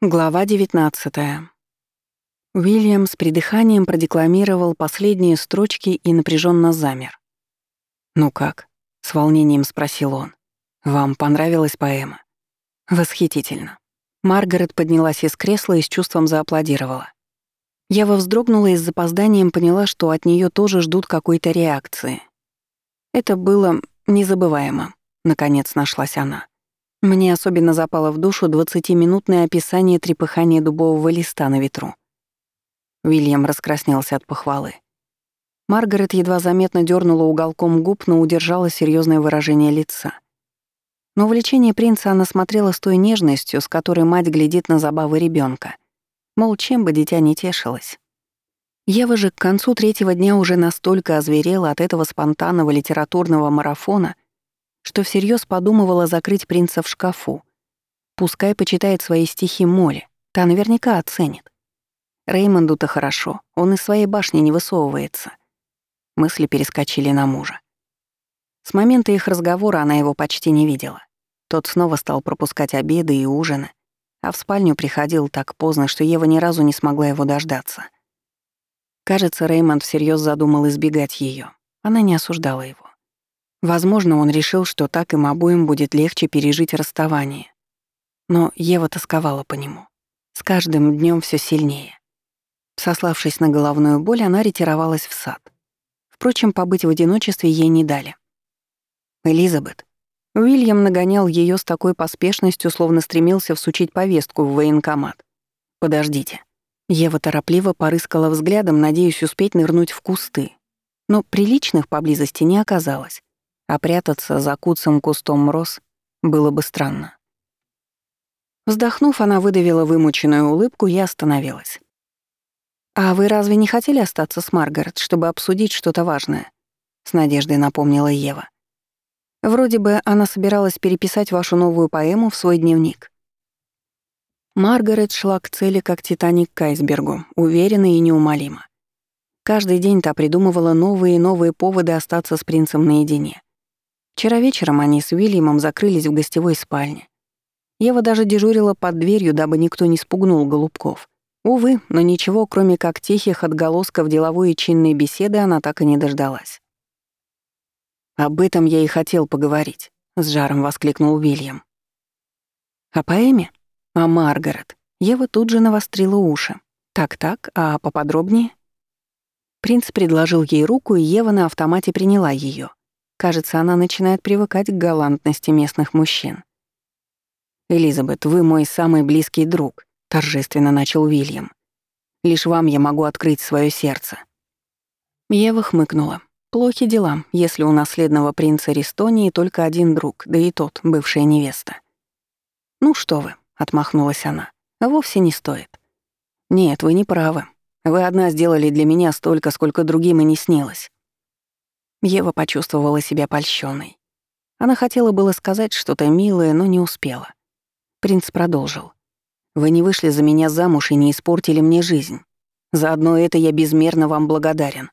Глава 19. Уильям с придыханием продекламировал последние строчки и напряженно замер. «Ну как?» — с волнением спросил он. «Вам понравилась поэма?» «Восхитительно». Маргарет поднялась из кресла и с чувством зааплодировала. Я вздрогнула и с запозданием поняла, что от нее тоже ждут какой-то реакции. Это было незабываемо, наконец нашлась она. Мне особенно запало в душу двадцатиминутное описание трепыхания дубового листа на ветру. Уильям раскраснелся от похвалы. Маргарет едва заметно дернула уголком губ, но удержала серьезное выражение лица. Но увлечение принца она смотрела с той нежностью, с которой мать глядит на забавы ребенка. Мол, чем бы дитя не тешилось. Ева же к концу третьего дня уже настолько озверела от этого спонтанного литературного марафона, что всерьез подумывала закрыть принца в шкафу. Пускай почитает свои стихи Молли, та наверняка оценит. Реймонду-то хорошо, он из своей башни не высовывается. Мысли перескочили на мужа. С момента их разговора она его почти не видела. Тот снова стал пропускать обеды и ужины, а в спальню приходил так поздно, что Ева ни разу не смогла его дождаться. Кажется, Реймонд всерьез задумал избегать ее. Она не осуждала его. Возможно, он решил, что так им обоим будет легче пережить расставание. Но Ева тосковала по нему. С каждым днем все сильнее. Сославшись на головную боль, она ретировалась в сад. Впрочем, побыть в одиночестве ей не дали. Элизабет. Уильям нагонял ее с такой поспешностью, словно стремился всучить повестку в военкомат. «Подождите». Ева торопливо порыскала взглядом, надеясь успеть нырнуть в кусты. Но приличных поблизости не оказалось а прятаться за куцым кустом роз было бы странно. Вздохнув, она выдавила вымученную улыбку и остановилась. «А вы разве не хотели остаться с Маргарет, чтобы обсудить что-то важное?» — с надеждой напомнила Ева. «Вроде бы она собиралась переписать вашу новую поэму в свой дневник». Маргарет шла к цели, как Титаник к айсбергу, уверенно и неумолимо. Каждый день та придумывала новые и новые поводы остаться с принцем наедине. Вчера вечером они с Уильямом закрылись в гостевой спальне. Ева даже дежурила под дверью, дабы никто не спугнул голубков. Увы, но ничего, кроме как тихих отголосков деловой и чинной беседы, она так и не дождалась. «Об этом я и хотел поговорить», — с жаром воскликнул Уильям. «О поэме? О Маргарет». Ева тут же навострила уши. «Так-так, а поподробнее?» Принц предложил ей руку, и Ева на автомате приняла ее. Кажется, она начинает привыкать к галантности местных мужчин. «Элизабет, вы мой самый близкий друг», — торжественно начал Уильям. «Лишь вам я могу открыть свое сердце». Ева хмыкнула. «Плохи дела, если у наследного принца Ристонии только один друг, да и тот, бывшая невеста». «Ну что вы», — отмахнулась она, — «вовсе не стоит». «Нет, вы не правы. Вы одна сделали для меня столько, сколько другим и не снилось. Ева почувствовала себя польщенной. Она хотела было сказать что-то милое, но не успела. Принц продолжил. «Вы не вышли за меня замуж и не испортили мне жизнь. Заодно это я безмерно вам благодарен».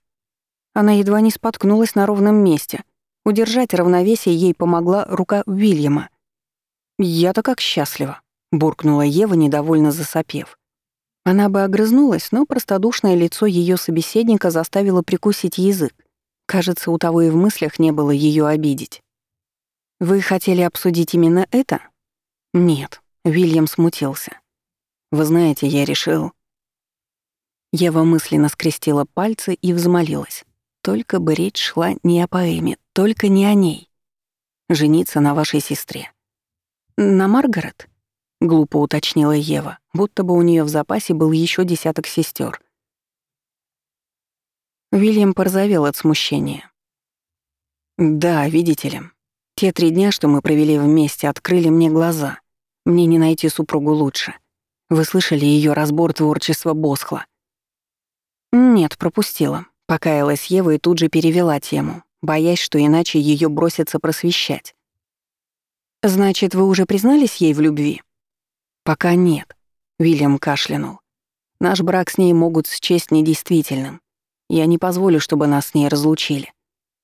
Она едва не споткнулась на ровном месте. Удержать равновесие ей помогла рука Уильяма. «Я-то как счастлива», — буркнула Ева, недовольно засопев. Она бы огрызнулась, но простодушное лицо ее собеседника заставило прикусить язык. Кажется, у того и в мыслях не было ее обидеть. «Вы хотели обсудить именно это?» «Нет», — Вильям смутился. «Вы знаете, я решил...» Ева мысленно скрестила пальцы и взмолилась. Только бы речь шла не о поэме, только не о ней. Жениться на вашей сестре. «На Маргарет?» — глупо уточнила Ева, будто бы у нее в запасе был еще десяток сестер. Вильям порозовел от смущения. «Да, видите ли, те три дня, что мы провели вместе, открыли мне глаза. Мне не найти супругу лучше. Вы слышали ее разбор творчества Босхла?» «Нет, пропустила», — покаялась Ева и тут же перевела тему, боясь, что иначе ее бросится просвещать. «Значит, вы уже признались ей в любви?» «Пока нет», — Вильям кашлянул. «Наш брак с ней могут счесть недействительным. Я не позволю, чтобы нас с ней разлучили.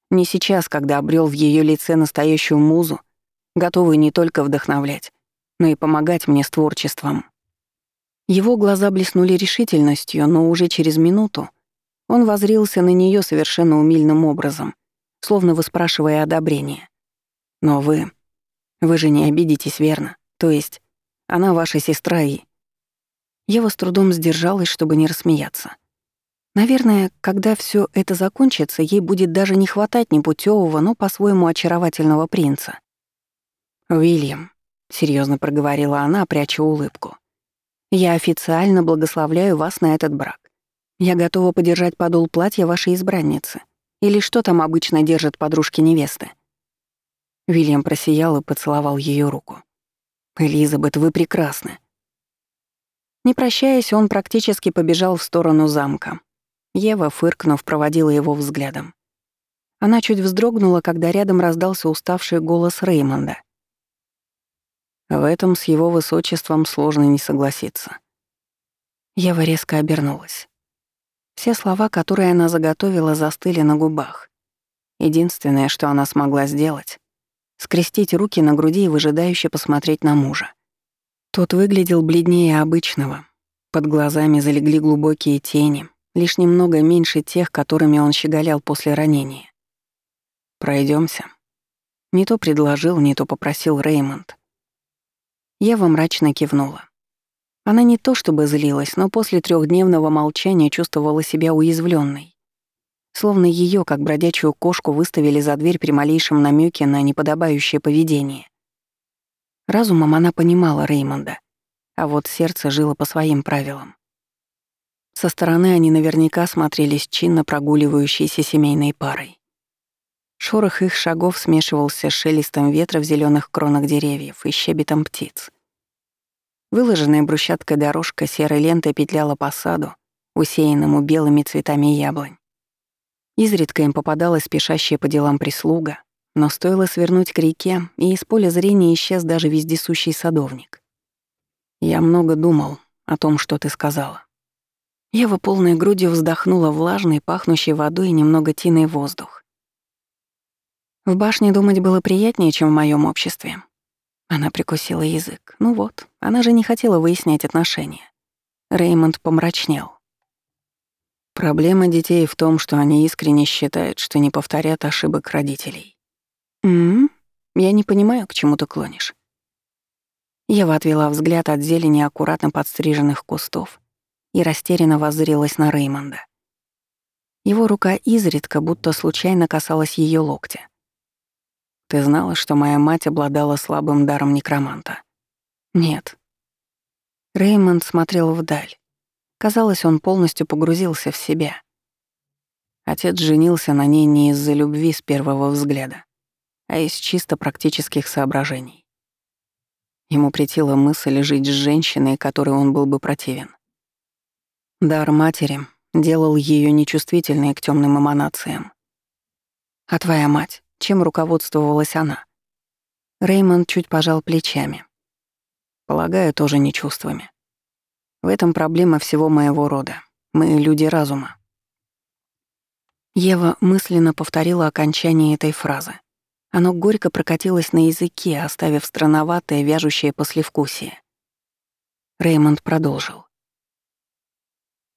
Не сейчас, когда обрел в ее лице настоящую музу, готовую не только вдохновлять, но и помогать мне с творчеством. Его глаза блеснули решительностью, но уже через минуту он возрился на нее совершенно умильным образом, словно выспрашивая одобрение. «Но вы... Вы же не обидитесь, верно? То есть, она ваша сестра и...» Ева с трудом сдержалась, чтобы не рассмеяться. Наверное, когда все это закончится, ей будет даже не хватать непутевого, но по-своему очаровательного принца. «Уильям», — серьезно проговорила она, пряча улыбку, «я официально благословляю вас на этот брак. Я готова подержать подол платья вашей избранницы. Или что там обычно держат подружки невесты?» Уильям просиял и поцеловал ее руку. «Элизабет, вы прекрасны». Не прощаясь, он практически побежал в сторону замка. Ева, фыркнув, проводила его взглядом. Она чуть вздрогнула, когда рядом раздался уставший голос Реймонда. В этом с его высочеством сложно не согласиться. Ева резко обернулась. Все слова, которые она заготовила, застыли на губах. Единственное, что она смогла сделать — скрестить руки на груди и выжидающе посмотреть на мужа. Тот выглядел бледнее обычного. Под глазами залегли глубокие тени, лишь немного меньше тех, которыми он щеголял после ранения. Пройдемся. Не то предложил, не то попросил Реймонд. Ева мрачно кивнула. Она не то чтобы злилась, но после трехдневного молчания чувствовала себя уязвленной. Словно ее, как бродячую кошку, выставили за дверь при малейшем намеке на неподобающее поведение. Разумом она понимала Реймонда, а вот сердце жило по своим правилам. Со стороны они наверняка смотрелись чинно прогуливающейся семейной парой. Шорох их шагов смешивался с шелестом ветра в зеленых кронах деревьев и щебетом птиц. Выложенная брусчаткой дорожка серой лентой петляла по саду, усеянному белыми цветами яблонь. Изредка им попадалась спешащая по делам прислуга, но стоило свернуть к реке, и из поля зрения исчез даже вездесущий садовник. «Я много думал о том, что ты сказала». Ева полной грудью вздохнула влажный, пахнущий водой и немного тиной воздух. В башне думать было приятнее, чем в моем обществе. Она прикусила язык. Ну вот, она же не хотела выяснять отношения. Реймонд помрачнел. Проблема детей в том, что они искренне считают, что не повторят ошибок родителей. «М-м, я не понимаю, к чему ты клонишь». Ева отвела взгляд от зелени аккуратно подстриженных кустов и растерянно воззрелась на Реймонда. Его рука изредка будто случайно касалась ее локтя. Ты знала, что моя мать обладала слабым даром некроманта? Нет. Реймонд смотрел вдаль. Казалось, он полностью погрузился в себя. Отец женился на ней не из-за любви с первого взгляда, а из чисто практических соображений. Ему претила мысль жить с женщиной, которой он был бы противен. Дар матери делал ее нечувствительной к темным эманациям. А твоя мать? чем руководствовалась она. Реймонд чуть пожал плечами. Полагаю, тоже не чувствами. В этом проблема всего моего рода. Мы люди разума. Ева мысленно повторила окончание этой фразы. Оно горько прокатилось на языке, оставив странноватое, вяжущее послевкусие. Реймонд продолжил.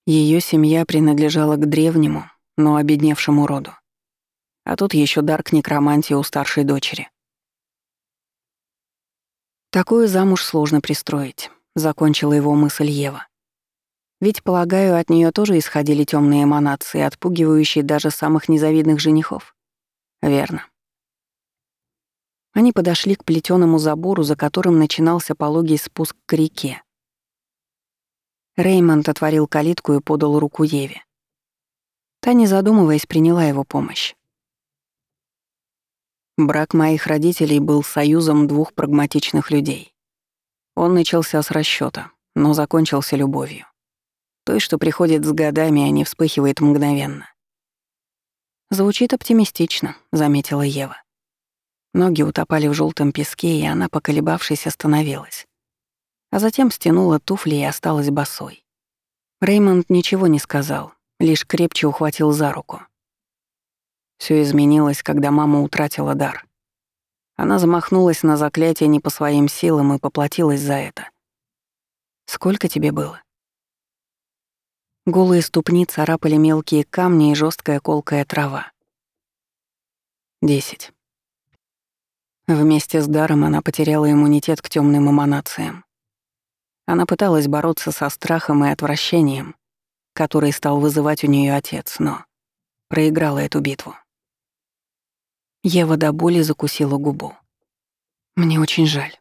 Ее семья принадлежала к древнему, но обедневшему роду. А тут еще дар к некромантии у старшей дочери. Такую замуж сложно пристроить, закончила его мысль Ева. Ведь, полагаю, от нее тоже исходили темные эманации, отпугивающие даже самых незавидных женихов. Верно. Они подошли к плетеному забору, за которым начинался пологий спуск к реке. Реймонд отворил калитку и подал руку Еве. Та, не задумываясь, приняла его помощь. Брак моих родителей был союзом двух прагматичных людей. Он начался с расчёта, но закончился любовью. Той, что приходит с годами, а не вспыхивает мгновенно. «Звучит оптимистично», — заметила Ева. Ноги утопали в желтом песке, и она, поколебавшись, остановилась. А затем стянула туфли и осталась босой. Реймонд ничего не сказал, лишь крепче ухватил за руку. Все изменилось, когда мама утратила дар. Она замахнулась на заклятие не по своим силам и поплатилась за это. Сколько тебе было? Голые ступни царапали мелкие камни и жесткая колкая трава. Десять. Вместе с даром она потеряла иммунитет к темным эманациям. Она пыталась бороться со страхом и отвращением, который стал вызывать у нее отец, но проиграла эту битву. Ева до боли закусила губу. «Мне очень жаль».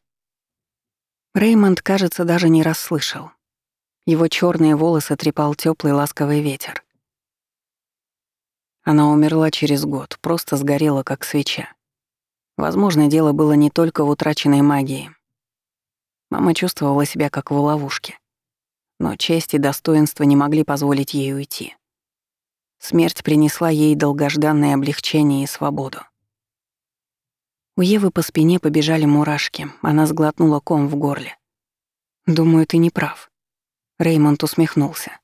Реймонд, кажется, даже не расслышал. Его черные волосы трепал теплый ласковый ветер. Она умерла через год, просто сгорела, как свеча. Возможно, дело было не только в утраченной магии. Мама чувствовала себя как в ловушке. Но честь и достоинство не могли позволить ей уйти. Смерть принесла ей долгожданное облегчение и свободу. У Евы по спине побежали мурашки, она сглотнула ком в горле. «Думаю, ты не прав». Реймонд усмехнулся.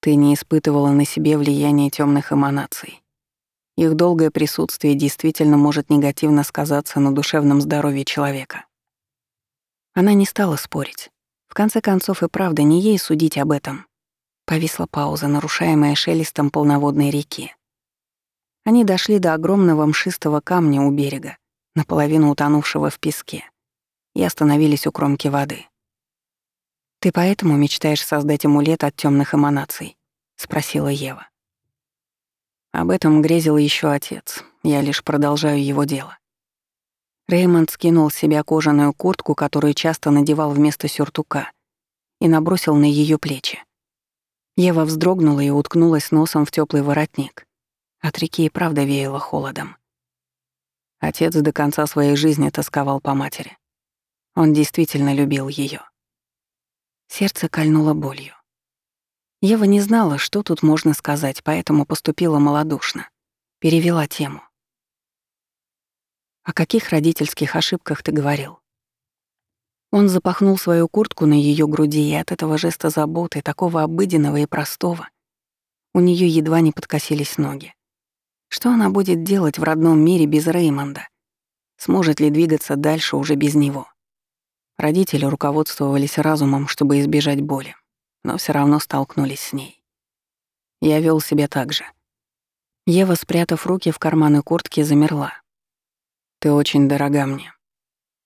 «Ты не испытывала на себе влияние темных эманаций. Их долгое присутствие действительно может негативно сказаться на душевном здоровье человека». Она не стала спорить. В конце концов, и правда, не ей судить об этом. Повисла пауза, нарушаемая шелестом полноводной реки. Они дошли до огромного мшистого камня у берега, наполовину утонувшего в песке, и остановились у кромки воды. «Ты поэтому мечтаешь создать амулет от темных эманаций?» — спросила Ева. Об этом грезил еще отец, я лишь продолжаю его дело. Реймонд скинул с себя кожаную куртку, которую часто надевал вместо сюртука, и набросил на ее плечи. Ева вздрогнула и уткнулась носом в теплый воротник. От реки и правда веяло холодом. Отец до конца своей жизни тосковал по матери. Он действительно любил ее. Сердце кольнуло болью. Ева не знала, что тут можно сказать, поэтому поступила малодушно. Перевела тему. «О каких родительских ошибках ты говорил?» Он запахнул свою куртку на ее груди, и от этого жеста заботы, такого обыденного и простого, у нее едва не подкосились ноги. Что она будет делать в родном мире без Реймонда? Сможет ли двигаться дальше уже без него? Родители руководствовались разумом, чтобы избежать боли, но все равно столкнулись с ней. Я вел себя так же. Ева, спрятав руки в карманы куртки, замерла. «Ты очень дорога мне».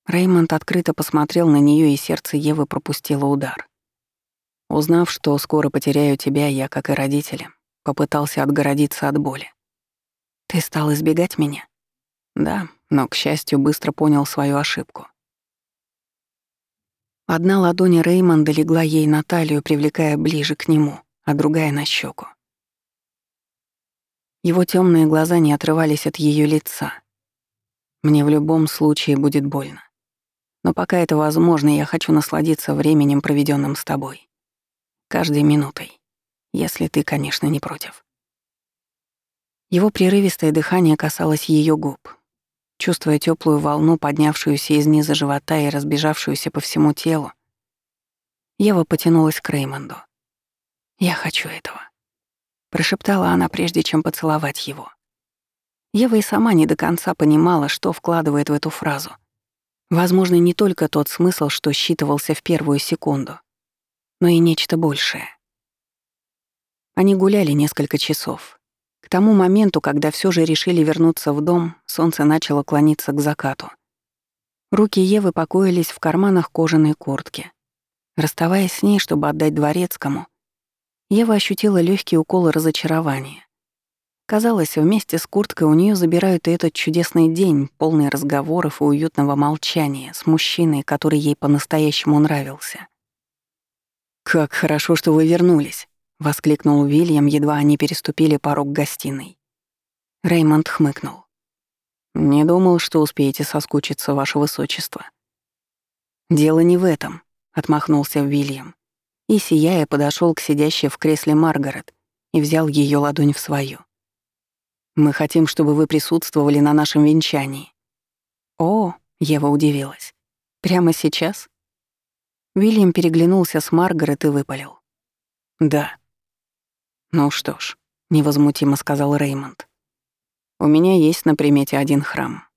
Реймонд открыто посмотрел на нее, и сердце Евы пропустило удар. Узнав, что скоро потеряю тебя, я, как и родители, попытался отгородиться от боли. «Ты стал избегать меня?» «Да, но, к счастью, быстро понял свою ошибку». Одна ладонь Реймонда легла ей на талию, привлекая ближе к нему, а другая — на щеку. Его темные глаза не отрывались от ее лица. Мне в любом случае будет больно. Но пока это возможно, я хочу насладиться временем, проведенным с тобой. Каждой минутой. Если ты, конечно, не против. Его прерывистое дыхание касалось ее губ. Чувствуя теплую волну, поднявшуюся из низа живота и разбежавшуюся по всему телу, Ева потянулась к Реймонду. «Я хочу этого», — прошептала она, прежде чем поцеловать его. Ева и сама не до конца понимала, что вкладывает в эту фразу. Возможно, не только тот смысл, что считывался в первую секунду, но и нечто большее. Они гуляли несколько часов, к тому моменту, когда все же решили вернуться в дом, солнце начало клониться к закату. Руки Евы покоились в карманах кожаной куртки. Расставаясь с ней, чтобы отдать дворецкому, Ева ощутила легкий укол разочарования. Казалось, вместе с курткой у нее забирают и этот чудесный день, полный разговоров и уютного молчания с мужчиной, который ей по-настоящему нравился. «Как хорошо, что вы вернулись», — воскликнул Уильям, едва они переступили порог гостиной. Реймонд хмыкнул. «Не думал, что успеете соскучиться, ваше высочество». «Дело не в этом», — отмахнулся Уильям. И, сияя, подошел к сидящей в кресле Маргарет и взял ее ладонь в свою. «Мы хотим, чтобы вы присутствовали на нашем венчании». «О», — Ева удивилась. «Прямо сейчас?» Уильям переглянулся с Маргарет и выпалил. «Да». «Ну что ж», — невозмутимо сказал Реймонд. «У меня есть на примете один храм.